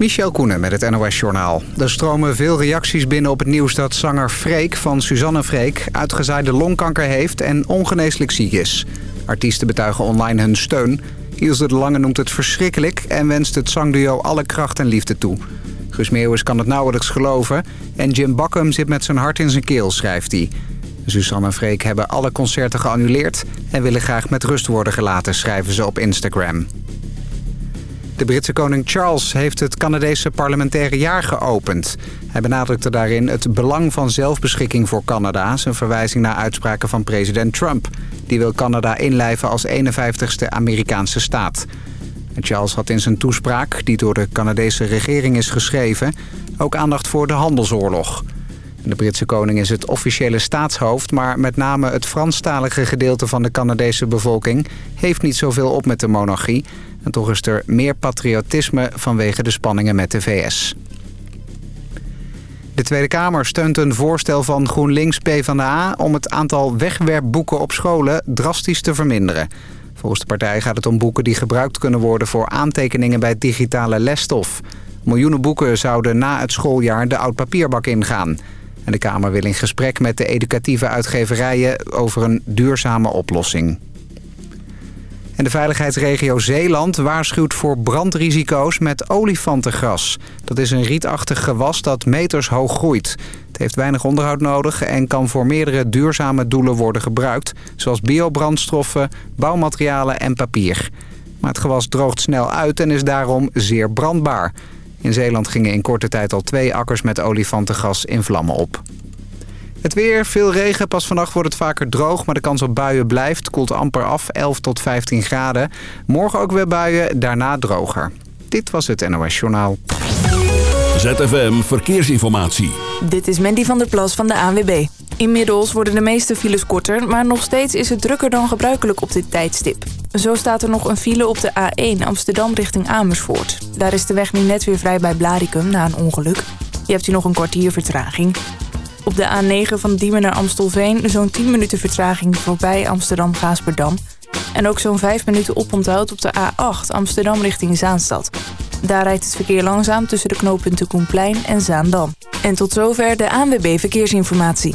Michel Koenen met het NOS-journaal. Er stromen veel reacties binnen op het nieuws dat zanger Freek van Suzanne Freek... uitgezaaide longkanker heeft en ongeneeslijk ziek is. Artiesten betuigen online hun steun. Ilse de Lange noemt het verschrikkelijk en wenst het zangduo alle kracht en liefde toe. Guus Meeuwis kan het nauwelijks geloven en Jim Bakken zit met zijn hart in zijn keel, schrijft hij. Suzanne en Freek hebben alle concerten geannuleerd... en willen graag met rust worden gelaten, schrijven ze op Instagram. De Britse koning Charles heeft het Canadese parlementaire jaar geopend. Hij benadrukte daarin het belang van zelfbeschikking voor Canada... zijn verwijzing naar uitspraken van president Trump. Die wil Canada inlijven als 51ste Amerikaanse staat. Charles had in zijn toespraak, die door de Canadese regering is geschreven... ook aandacht voor de handelsoorlog... De Britse koning is het officiële staatshoofd... maar met name het Franstalige gedeelte van de Canadese bevolking... heeft niet zoveel op met de monarchie. En toch is er meer patriotisme vanwege de spanningen met de VS. De Tweede Kamer steunt een voorstel van GroenLinks PvdA... om het aantal wegwerpboeken op scholen drastisch te verminderen. Volgens de partij gaat het om boeken die gebruikt kunnen worden... voor aantekeningen bij digitale lesstof. Miljoenen boeken zouden na het schooljaar de oud-papierbak ingaan... En de Kamer wil in gesprek met de educatieve uitgeverijen over een duurzame oplossing. En de veiligheidsregio Zeeland waarschuwt voor brandrisico's met olifantengras. Dat is een rietachtig gewas dat meters hoog groeit. Het heeft weinig onderhoud nodig en kan voor meerdere duurzame doelen worden gebruikt... zoals biobrandstoffen, bouwmaterialen en papier. Maar het gewas droogt snel uit en is daarom zeer brandbaar... In Zeeland gingen in korte tijd al twee akkers met olifantengas in vlammen op. Het weer, veel regen. Pas vannacht wordt het vaker droog, maar de kans op buien blijft. Koelt amper af, 11 tot 15 graden. Morgen ook weer buien, daarna droger. Dit was het NOS Journaal. ZFM Verkeersinformatie. Dit is Mandy van der Plas van de ANWB. Inmiddels worden de meeste files korter, maar nog steeds is het drukker dan gebruikelijk op dit tijdstip. Zo staat er nog een file op de A1 Amsterdam richting Amersfoort. Daar is de weg nu net weer vrij bij Blaricum na een ongeluk. Je hebt hier nog een kwartier vertraging. Op de A9 van Diemen naar Amstelveen zo'n 10 minuten vertraging voorbij Amsterdam-Gaasperdam. En ook zo'n 5 minuten oponthoud op de A8 Amsterdam richting Zaanstad. Daar rijdt het verkeer langzaam tussen de knooppunten Koenplein en Zaandam. En tot zover de ANWB Verkeersinformatie.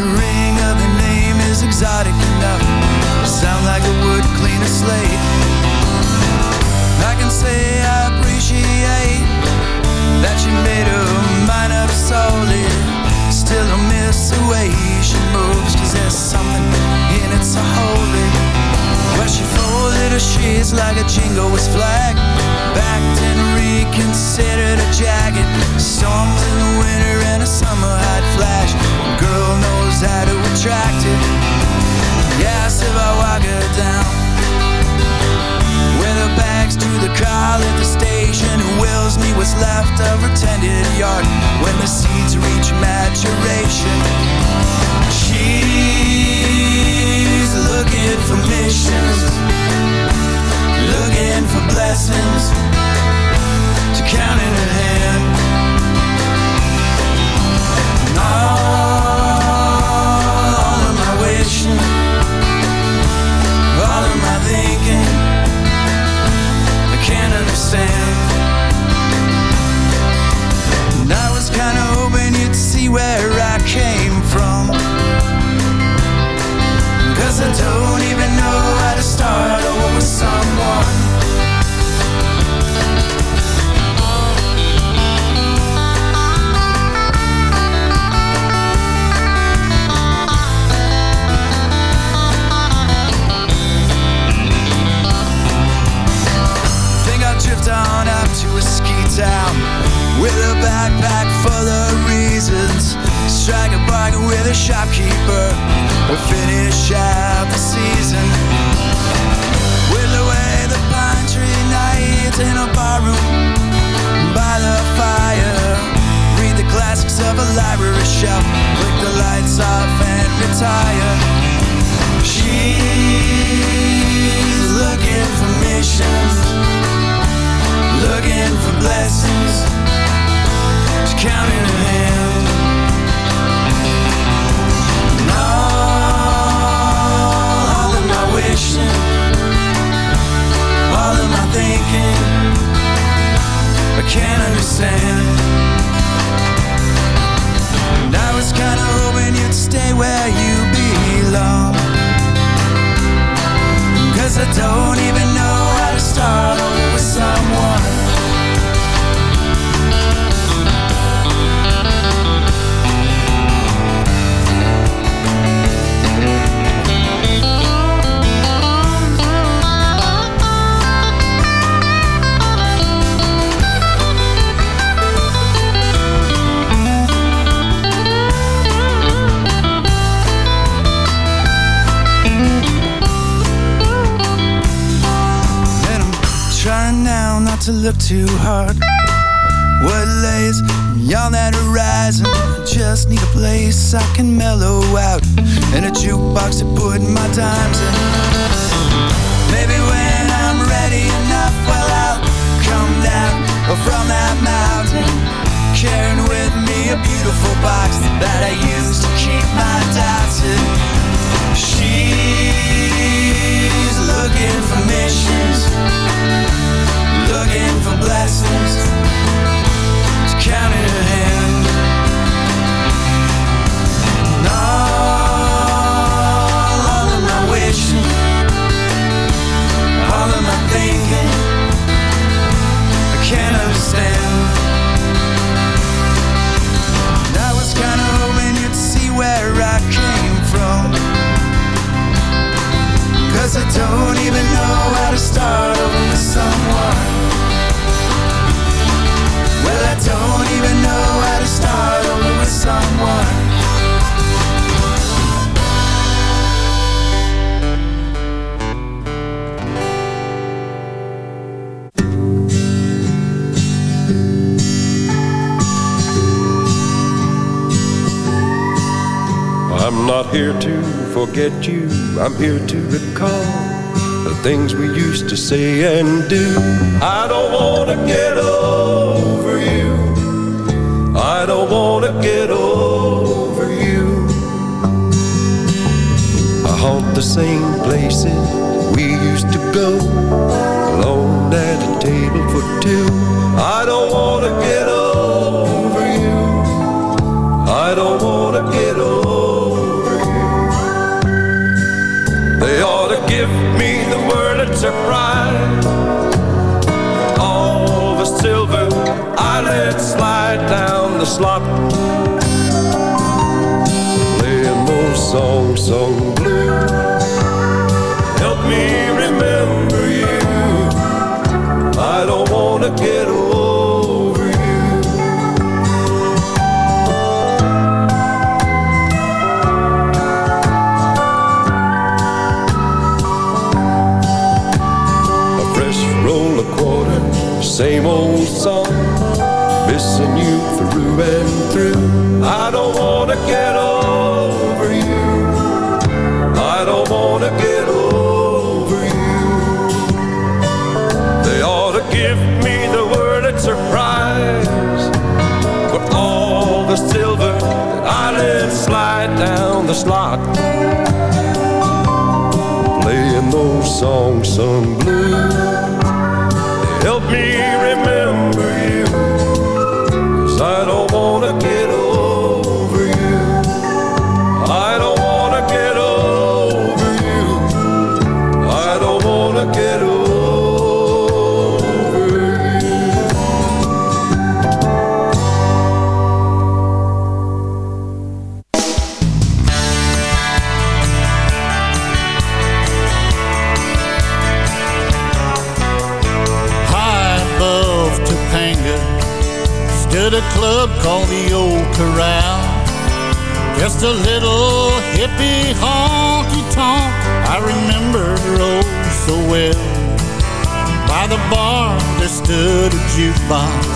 A ring of the name is exotic enough. Sound like it would clean a slate. I can say I appreciate That she made her mind up solid Still I miss the way she moves Cause there's something in it so holy Where she folded her sheets like a jingoist flag Backed and reconsidered a jacket. Storms in the winter and a summer hot flash. Girl knows how to attract it. Yes, if I walk her down. With her bags to the car at the station. Who wills me what's left of her tended yard? When the seeds reach maturation She's looking for missions. Looking for blessings. To count in her hand. And all, all of my wishing. All of my thinking. I can't understand. And I was kinda hoping you'd see where I don't even know how to start. Over with someone. Think I'll drift on up to a ski town With a backpack full of a shopkeeper. We'll finish out the season. Whittle away the pine tree nights In a barroom. By the fire Read the classics of a library shelf too hard. What lays beyond that horizon. I just need a place I can mellow out. And a jukebox to put my times in I'm here to recall the things we used to say and do. I don't wanna get over Songs sung blue. Help me remember you. I don't wanna get over you. A fresh roll of quarters, same old song. Missing you through and through. I don't wanna get over down the slot playing those songs sung blue. Help me called the Old Corral. Just a little hippie honky tonk I remember oh so well. By the bar there stood a jukebox,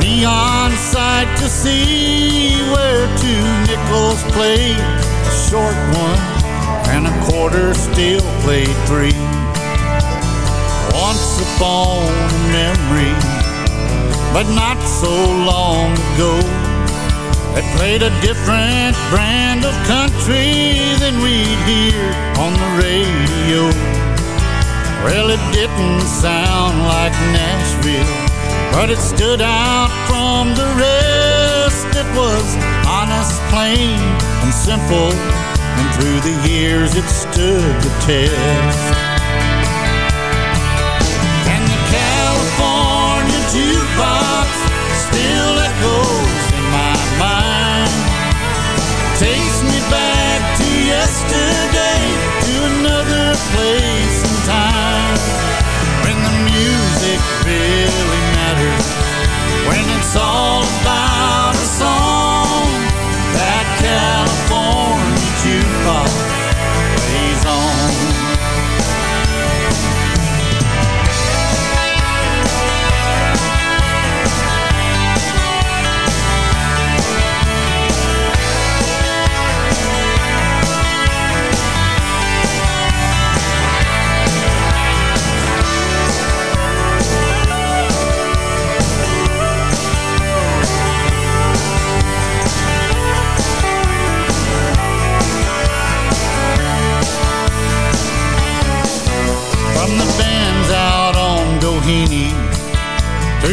neon sight to see where two nickels played a short one and a quarter still played three. Once upon a memory, but not so long ago, that played a different brand of country than we'd hear on the radio. Well, it didn't sound like Nashville, but it stood out from the rest. It was honest, plain, and simple, and through the years it stood the test. And the California yesterday, to another place and time. When the music really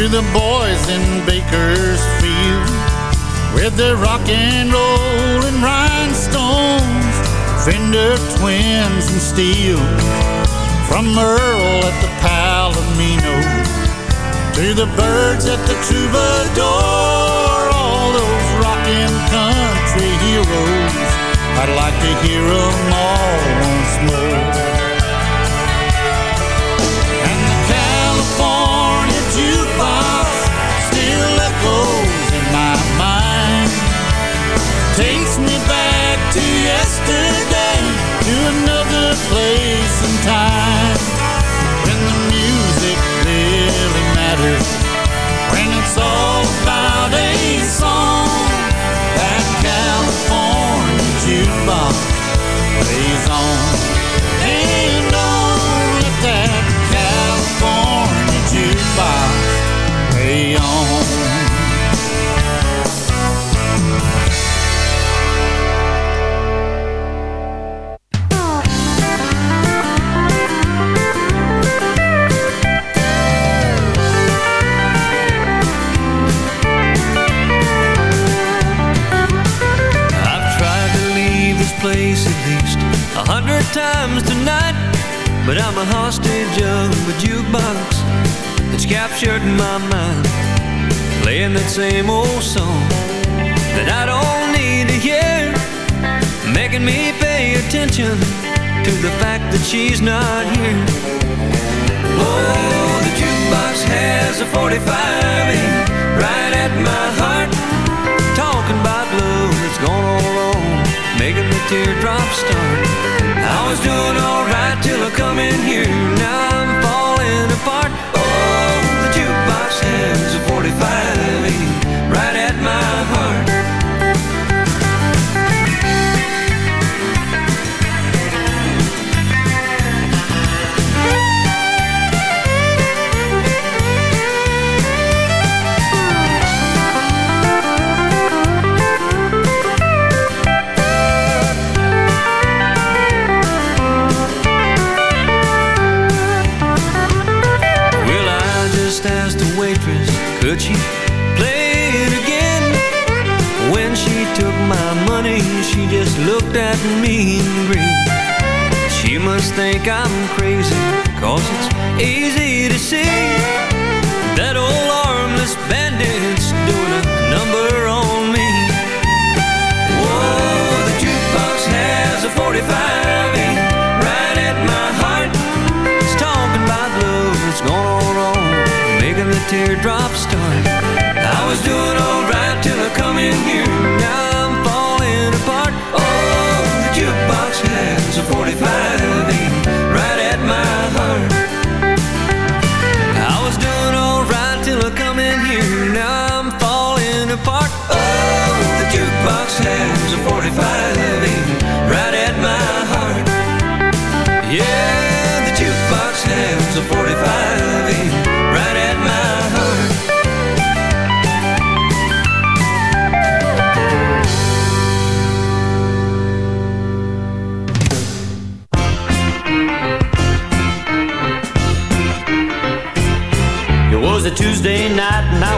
To the boys in Bakersfield With their rock and roll and rhinestones Fender twins and steel. From Earl at the Palomino To the Byrds at the Troubadour All those rockin' country heroes. I'd like to hear 'em all once more yesterday, to another place and time. In here Now at me and grinned. She must think I'm crazy, cause it's easy to see that old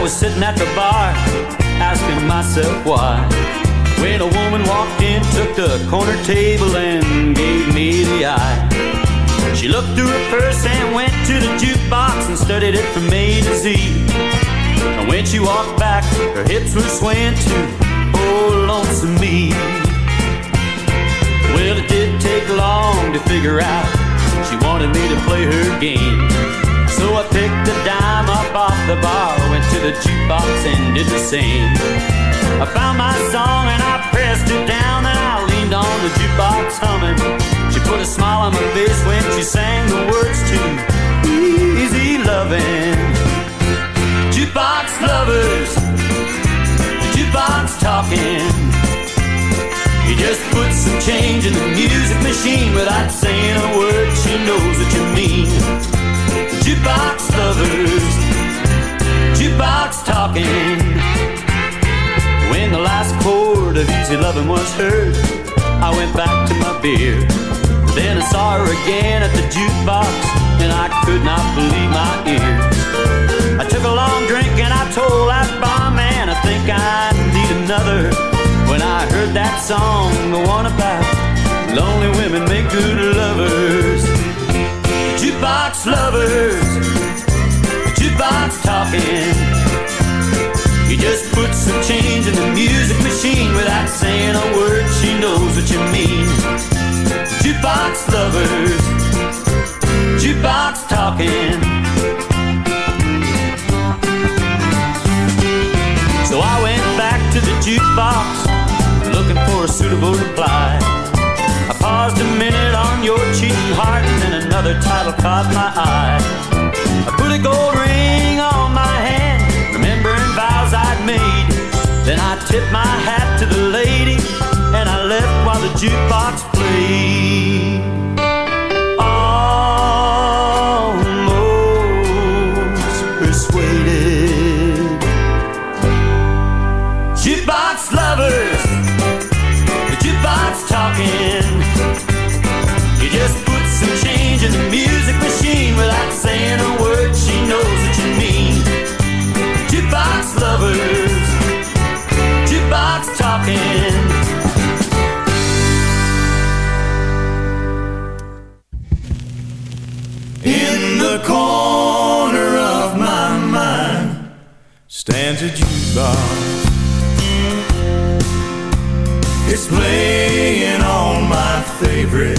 I was sitting at the bar, asking myself why. When a woman walked in, took the corner table, and gave me the eye. She looked through her purse and went to the jukebox and studied it from A to Z. And when she walked back, her hips were swaying too. Oh, lonesome me. Well, it did take long to figure out she wanted me to play her game. So I picked a dime up off the bar, went to the jukebox and did the same. I found my song and I pressed it down, and I leaned on the jukebox humming. She put a smile on my face when she sang the words to Easy Loving. Jukebox lovers, jukebox talking. You just put some change in the music machine without saying a word. She knows what you mean. Jukebox lovers, jukebox talking. When the last chord of Easy Loving was heard, I went back to my beer. Then I saw her again at the jukebox, and I could not believe my ears. I took a long drink and I told that barman I think I need another. When I heard that song, the one about lonely women make good lovers. Jukebox lovers, jukebox talking. You just put some change in the music machine without saying a word. She knows what you mean. Jukebox lovers, jukebox talking. So I went back to the jukebox looking for a suitable reply. I paused a minute on your cheating heart, and then another title caught my eye. I put a gold ring on my hand, remembering vows I'd made. Then I tipped my hat to the lady, and I left while the jukebox played. It's playing all my favorite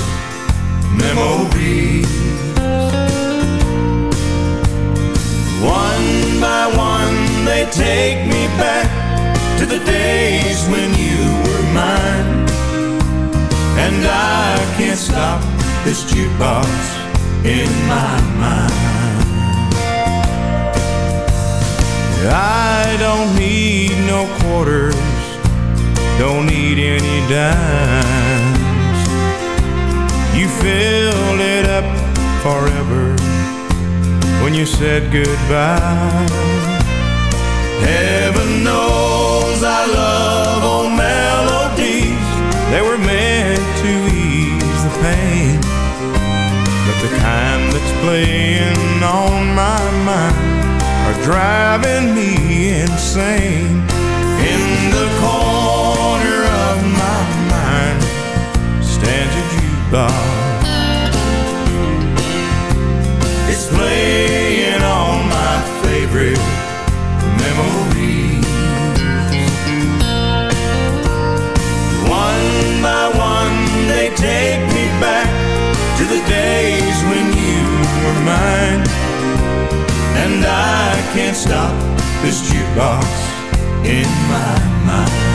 memories. One by one, they take me back to the days when you were mine. And I can't stop this jukebox in my mind. I don't need no quarters, don't need any dimes. You filled it up forever when you said goodbye. Heaven knows I love old melodies, they were meant to ease the pain. But the kind that's playing on my mind driving me insane. In the corner of my mind stands a jukebox. It's playing all my favorite memories. One by one, they take me back to the days when you were mine. And I can't stop this jukebox in my mind.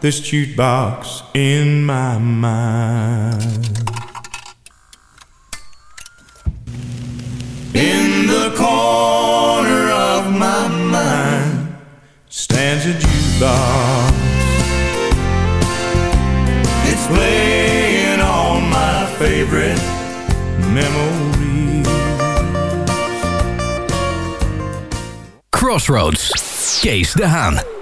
this jukebox in my mind. In the corner of my mind stands a jukebox. It's playing all my favorite memories. Crossroads, Kees de Haan.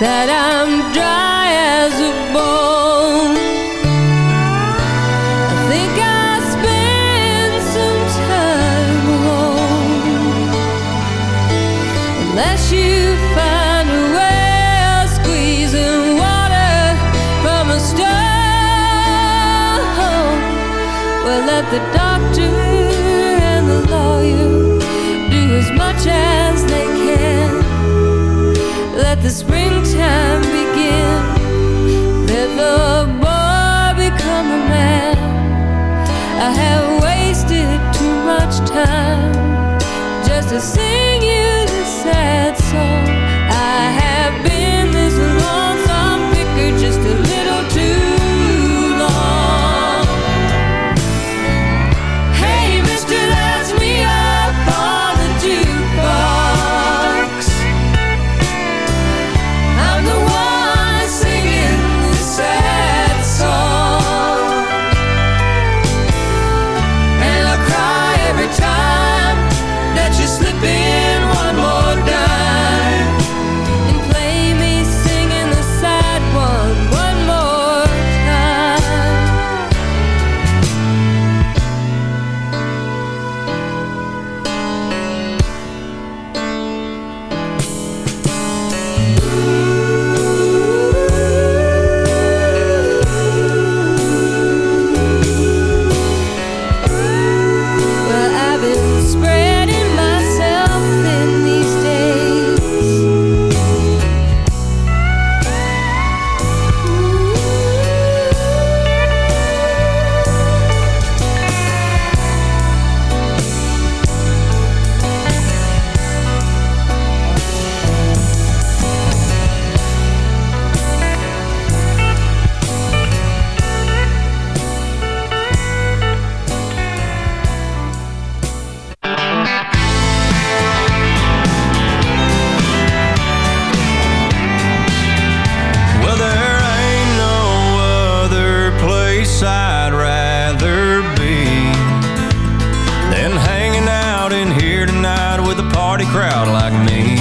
that I'm dry as a bone. I think I spend some time alone, unless you find a way of squeezing water from a stone. Well, let the doctor and the lawyer do as much as they can. Let the spring I'd rather be than hanging out in here tonight with a party crowd like me.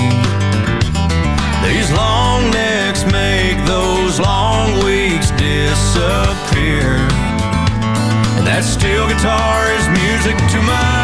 These long necks make those long weeks disappear, and that steel guitar is music to my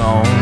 song.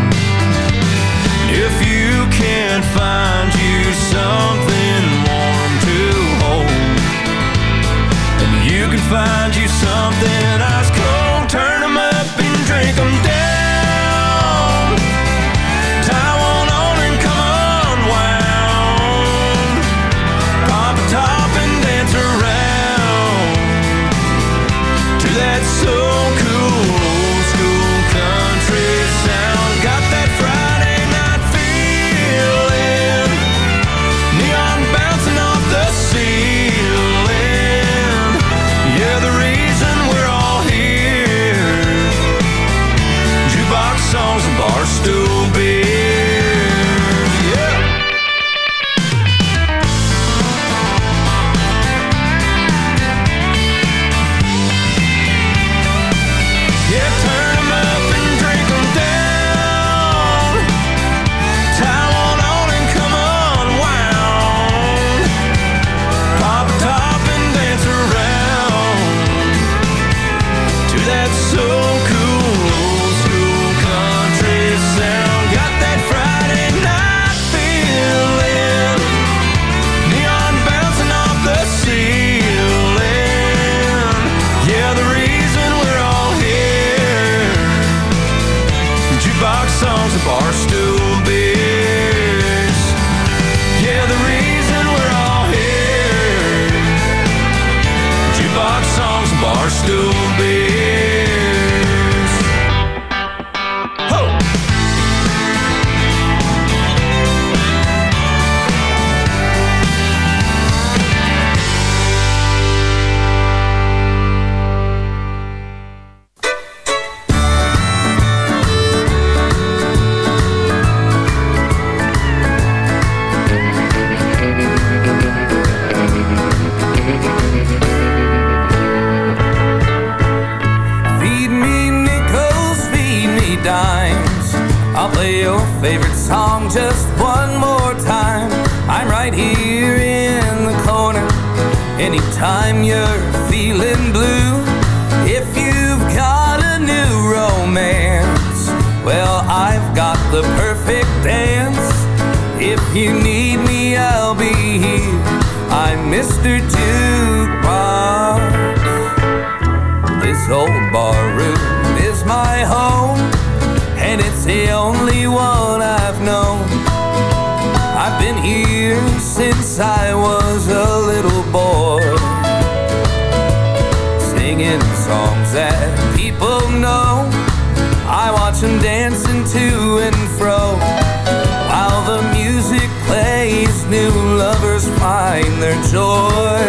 joy.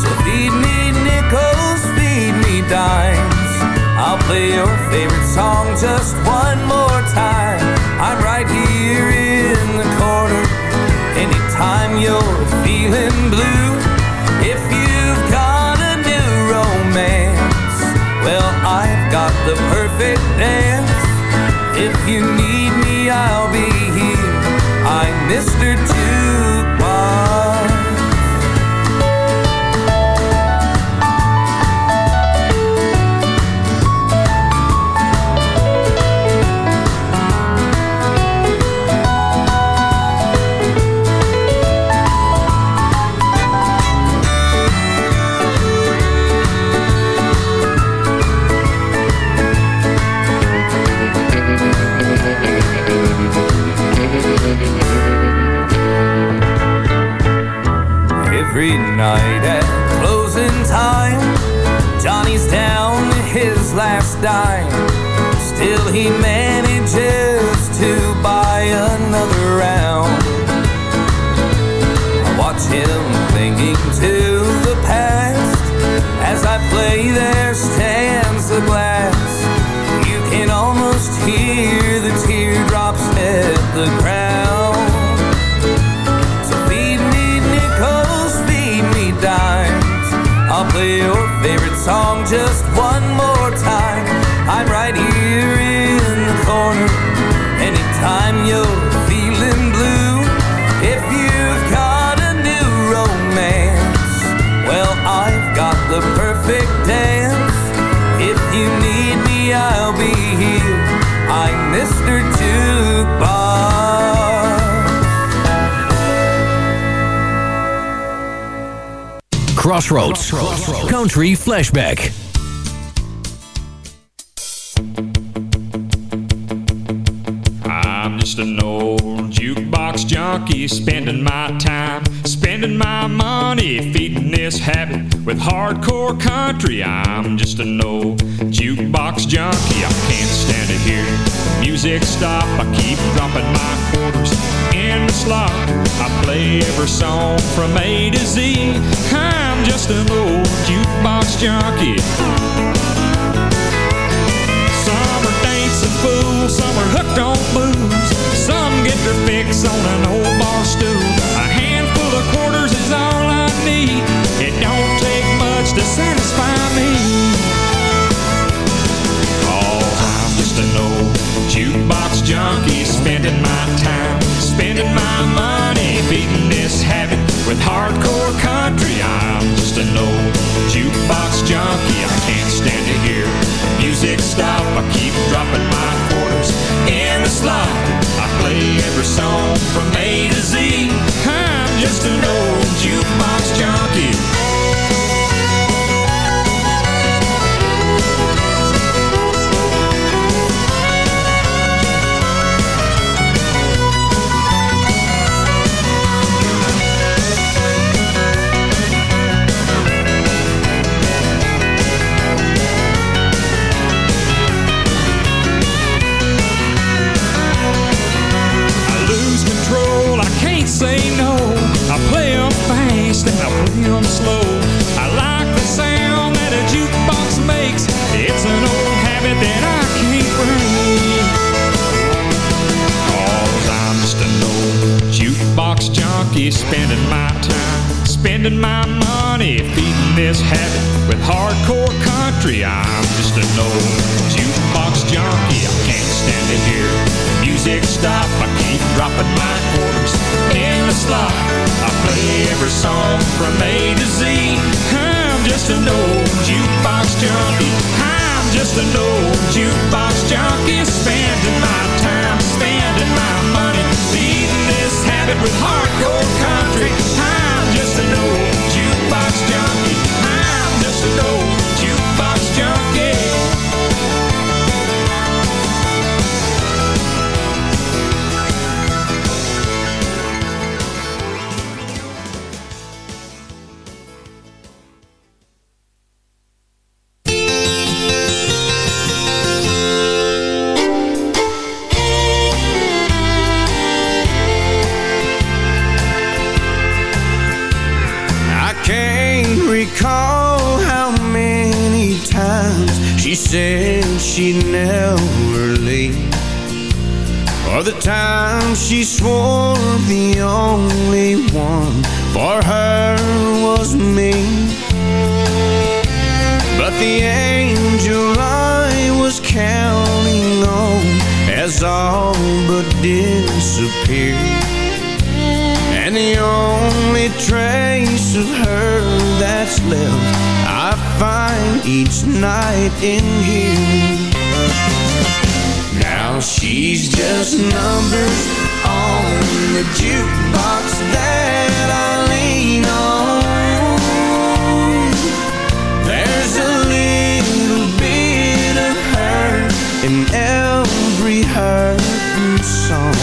So feed me nickels, feed me dimes. I'll play your favorite song just one more time. I'm right here in the corner. Anytime you're feeling blue. Dime. Still, he manages to buy another round. I watch him clinging to the past. As I play, there stands the glass. Crossroads. Country Flashback. I'm just an old jukebox junkie, spending my time, spending my money, feeding this habit with hardcore country. I'm just an old jukebox junkie. I can't stand to hear music stop. I keep dropping my quarters in the slot. I play every song from A to Z. I'm just an old jukebox junkie. Some are dancing fools, some are hooked on booze. Some get their fix on an old bar stool. Handful of quarters is all I need. It don't take much to satisfy me. Oh, I'm just an old jukebox junkie, spending my time, spending my money, beating this habit with hardcore country. I'm just an old jukebox junkie. I can't stand to hear music stop. I keep dropping my quarters in the slot. I play every song from A to Z. I'm just an old jukebox junkie. Or the time she swore the only one for her was me. But the angel I was counting on has all but disappeared. And the only trace of her that's left I find each night in here She's just numbers on the jukebox that I lean on. There's a little bit of her in every hurting song.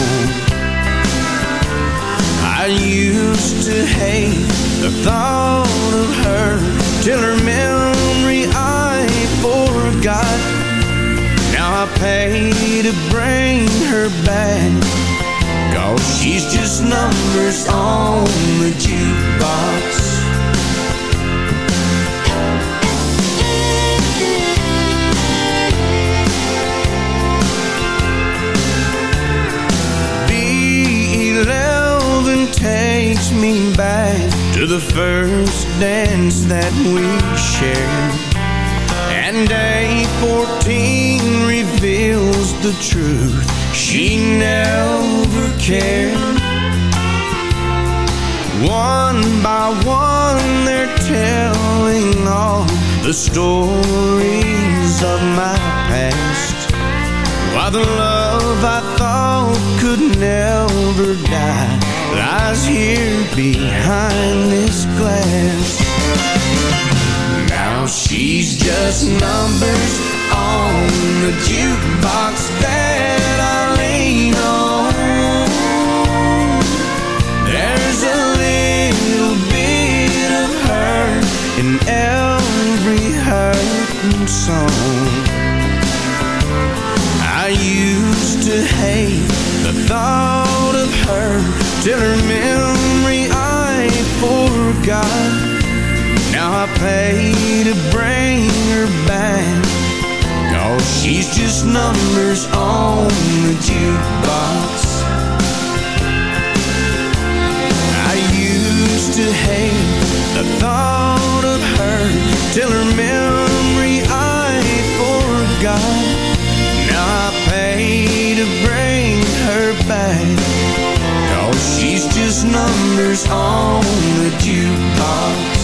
I used to hate the thought I pay to bring her back. Cause she's just numbers on the jukebox. B11 takes me back to the first dance that we shared. And A14 reveals the truth. She never cared. One by one, they're telling all the stories of my past. While the love I thought could never die lies here behind this glass. Just numbers on the jukebox that I lean on. There's a little bit of her in every hurting song. I used to hate the thought of her till her memory I forgot. Now I pay to. Cause she's just numbers on the jukebox. I used to hate the thought of her till her memory I forgot. Now I pay to bring her back Cause she's just numbers on the jukebox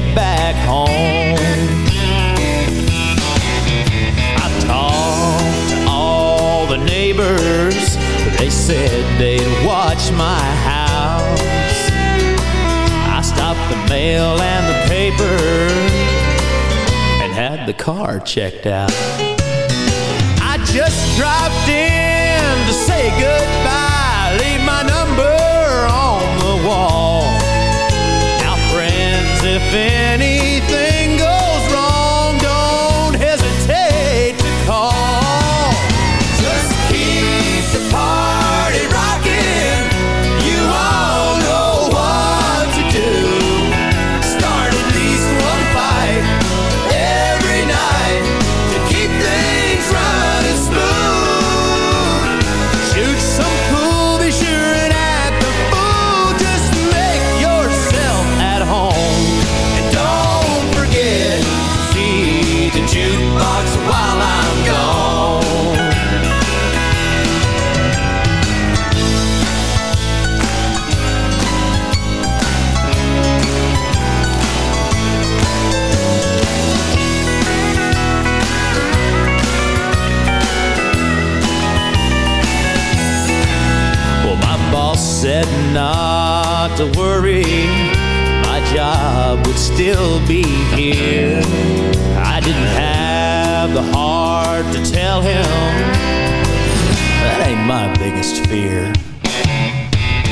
get back home. I talked to all the neighbors, they said they'd watch my house. I stopped the mail and the paper and had the car checked out. I just dropped in to say good. if any to worry, my job would still be here. I didn't have the heart to tell him that ain't my biggest fear.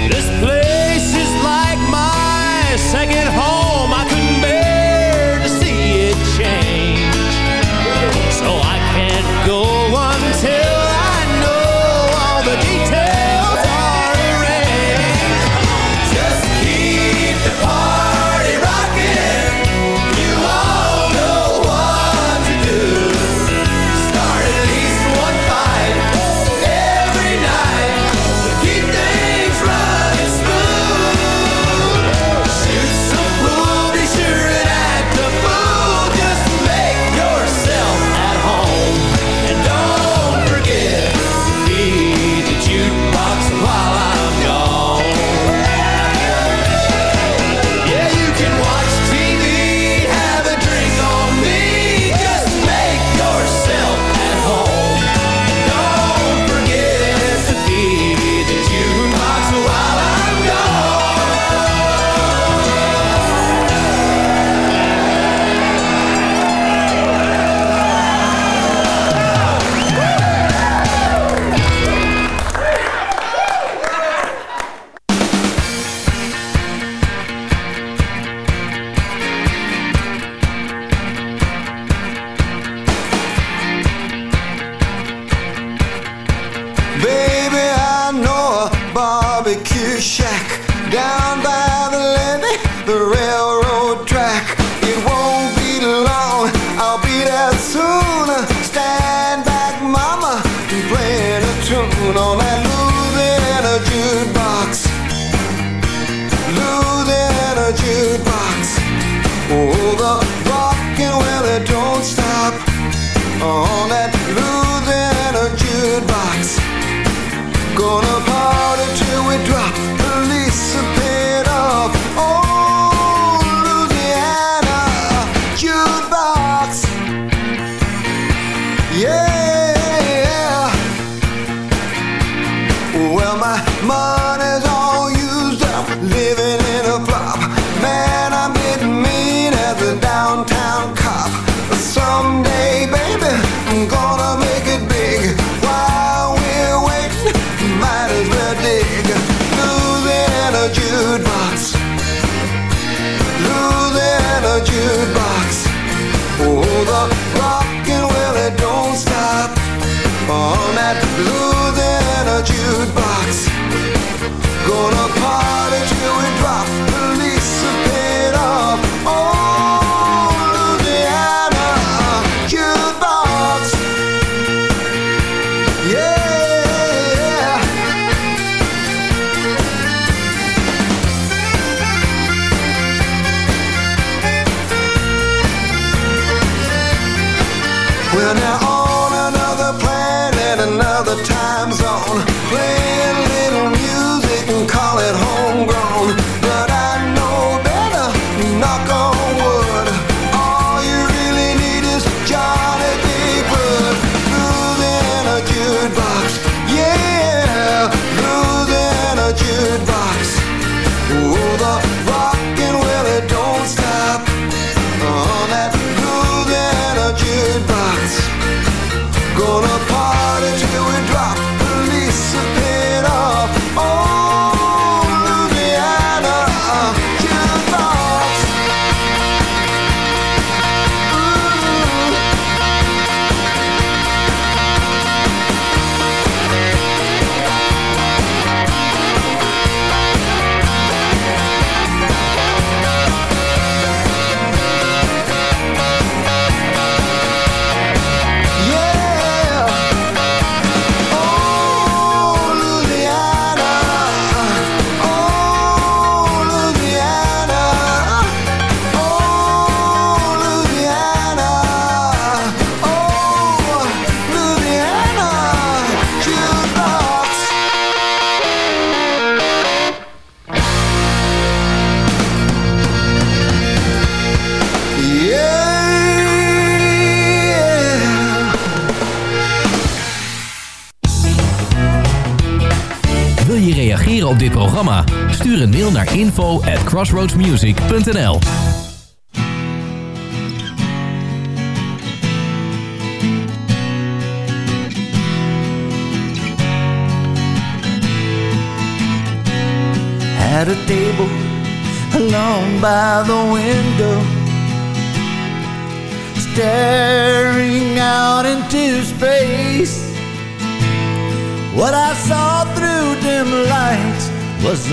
This place is like my second home. Info at crossroadsmusic.nl At a table alone by the window, staring out into space. What I saw through dim lights was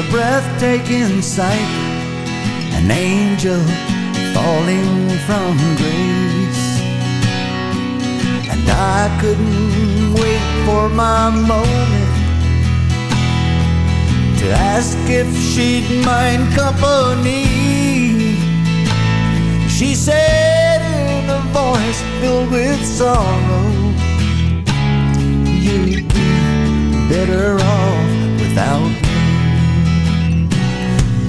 breathtaking sight, an angel falling from grace. And I couldn't wait for my moment to ask if she'd mind company. She said in a voice filled with sorrow, You'd be better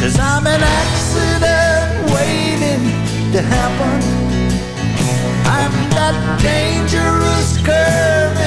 Cause I'm an accident waiting to happen. I'm that dangerous curve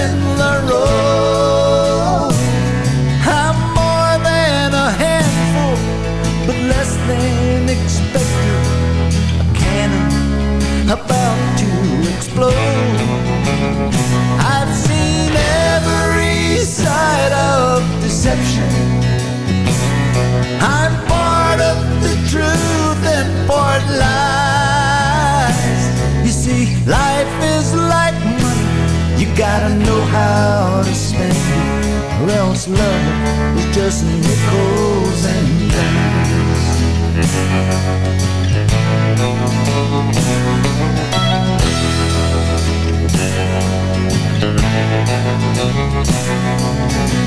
gotta know how to spend or else love is just nickels and dimes.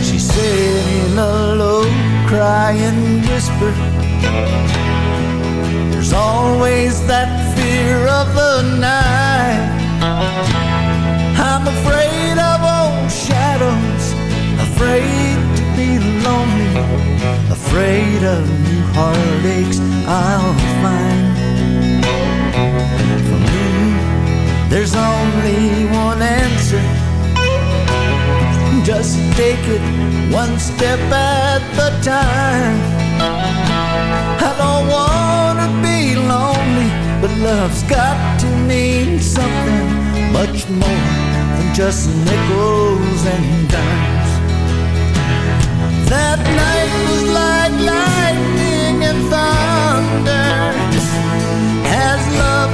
She said in a low, crying whisper, There's always that fear of the night. Shadows, afraid to be lonely, afraid of new heartaches I'll find. For me, there's only one answer. Just take it one step at a time. I don't wanna be lonely, but love's got to mean something much more just nickels and dimes. That night was like lightning and thunder. Has love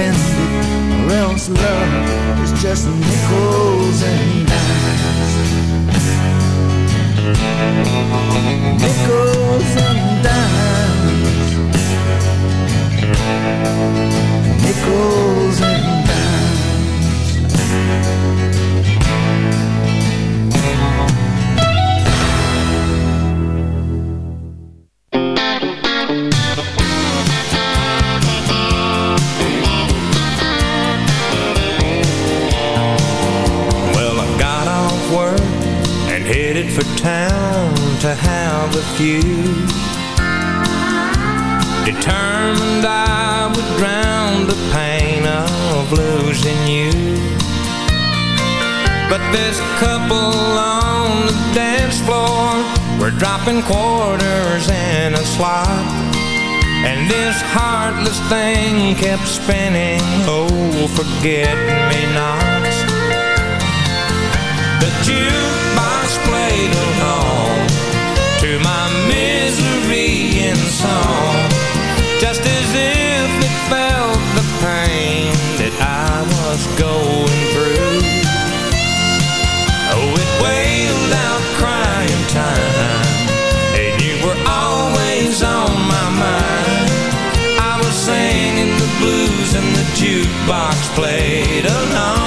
it. Or else love is just nickels and dimes. Nickels and dimes. Nickels and few. Determined I would drown the pain of losing you. But this couple on the dance floor were dropping quarters in a slot. And this heartless thing kept spinning, oh, forget me nots. The jukebox played song, just as if it felt the pain that I was going through. Oh, it wailed out crying time, and you were always on my mind. I was singing the blues and the jukebox played along.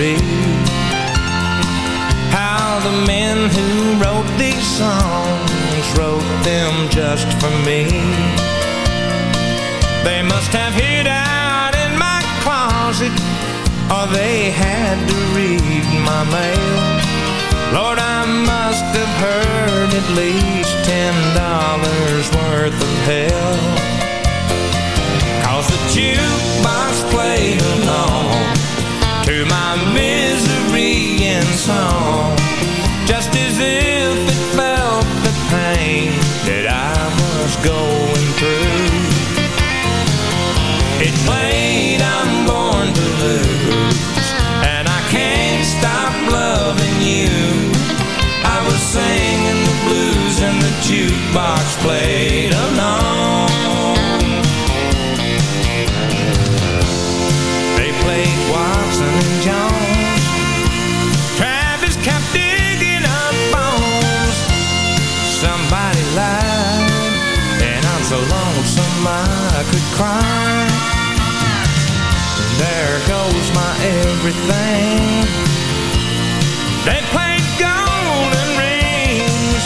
Mystery. How the men who wrote these songs wrote them just for me. They must have hid out in my closet, or they had to read my mail. Lord, I must have heard at least ten dollars worth of hell. Cause the jukebox played along to my misery and song, just as if it felt the pain that I was going through. It played I'm born to lose, and I can't stop loving you. I was singing the blues and the jukebox played along. I could cry. There goes my everything. They played golden rings.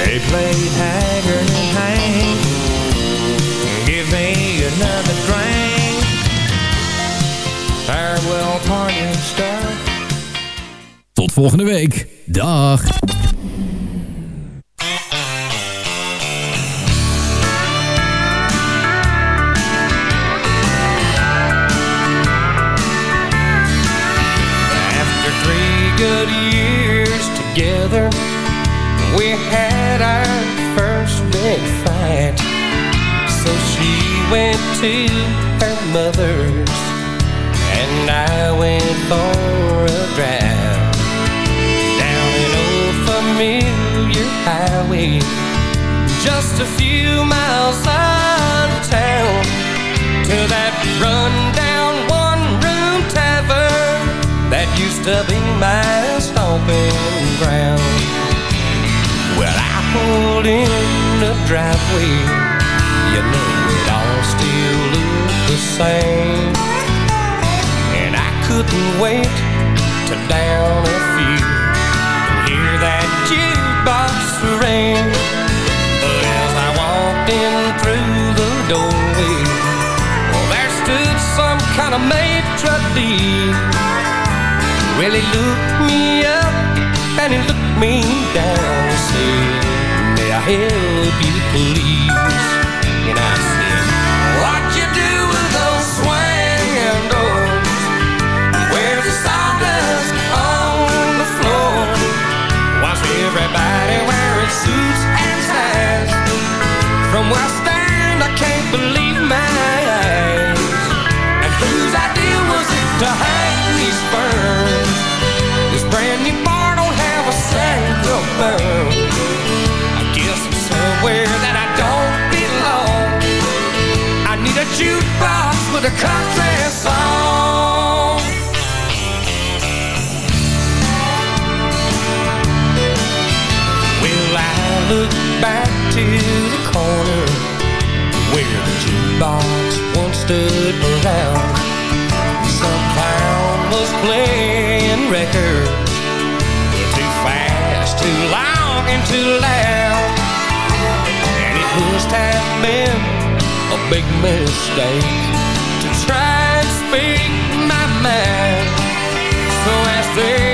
They played Haggard and. Give me another drink. Farewell party stuff. Tot volgende week. Dag. Went to her mother's, and I went for a drive. Down an old familiar highway, just a few miles out of town. To that rundown one-room tavern that used to be my stomping ground. Well, I pulled in the driveway, you know same, and I couldn't wait to down a few and hear that jukebox ring. But as I walked in through the doorway, well, there stood some kind of maitre d'. Well, he looked me up and he looked me down and said, May I help you, please? A country song. Well, I look back to the corner where the jukebox once stood around. Some clown was playing records too fast, too long, and too loud. And it must have been a big mistake mind. So as they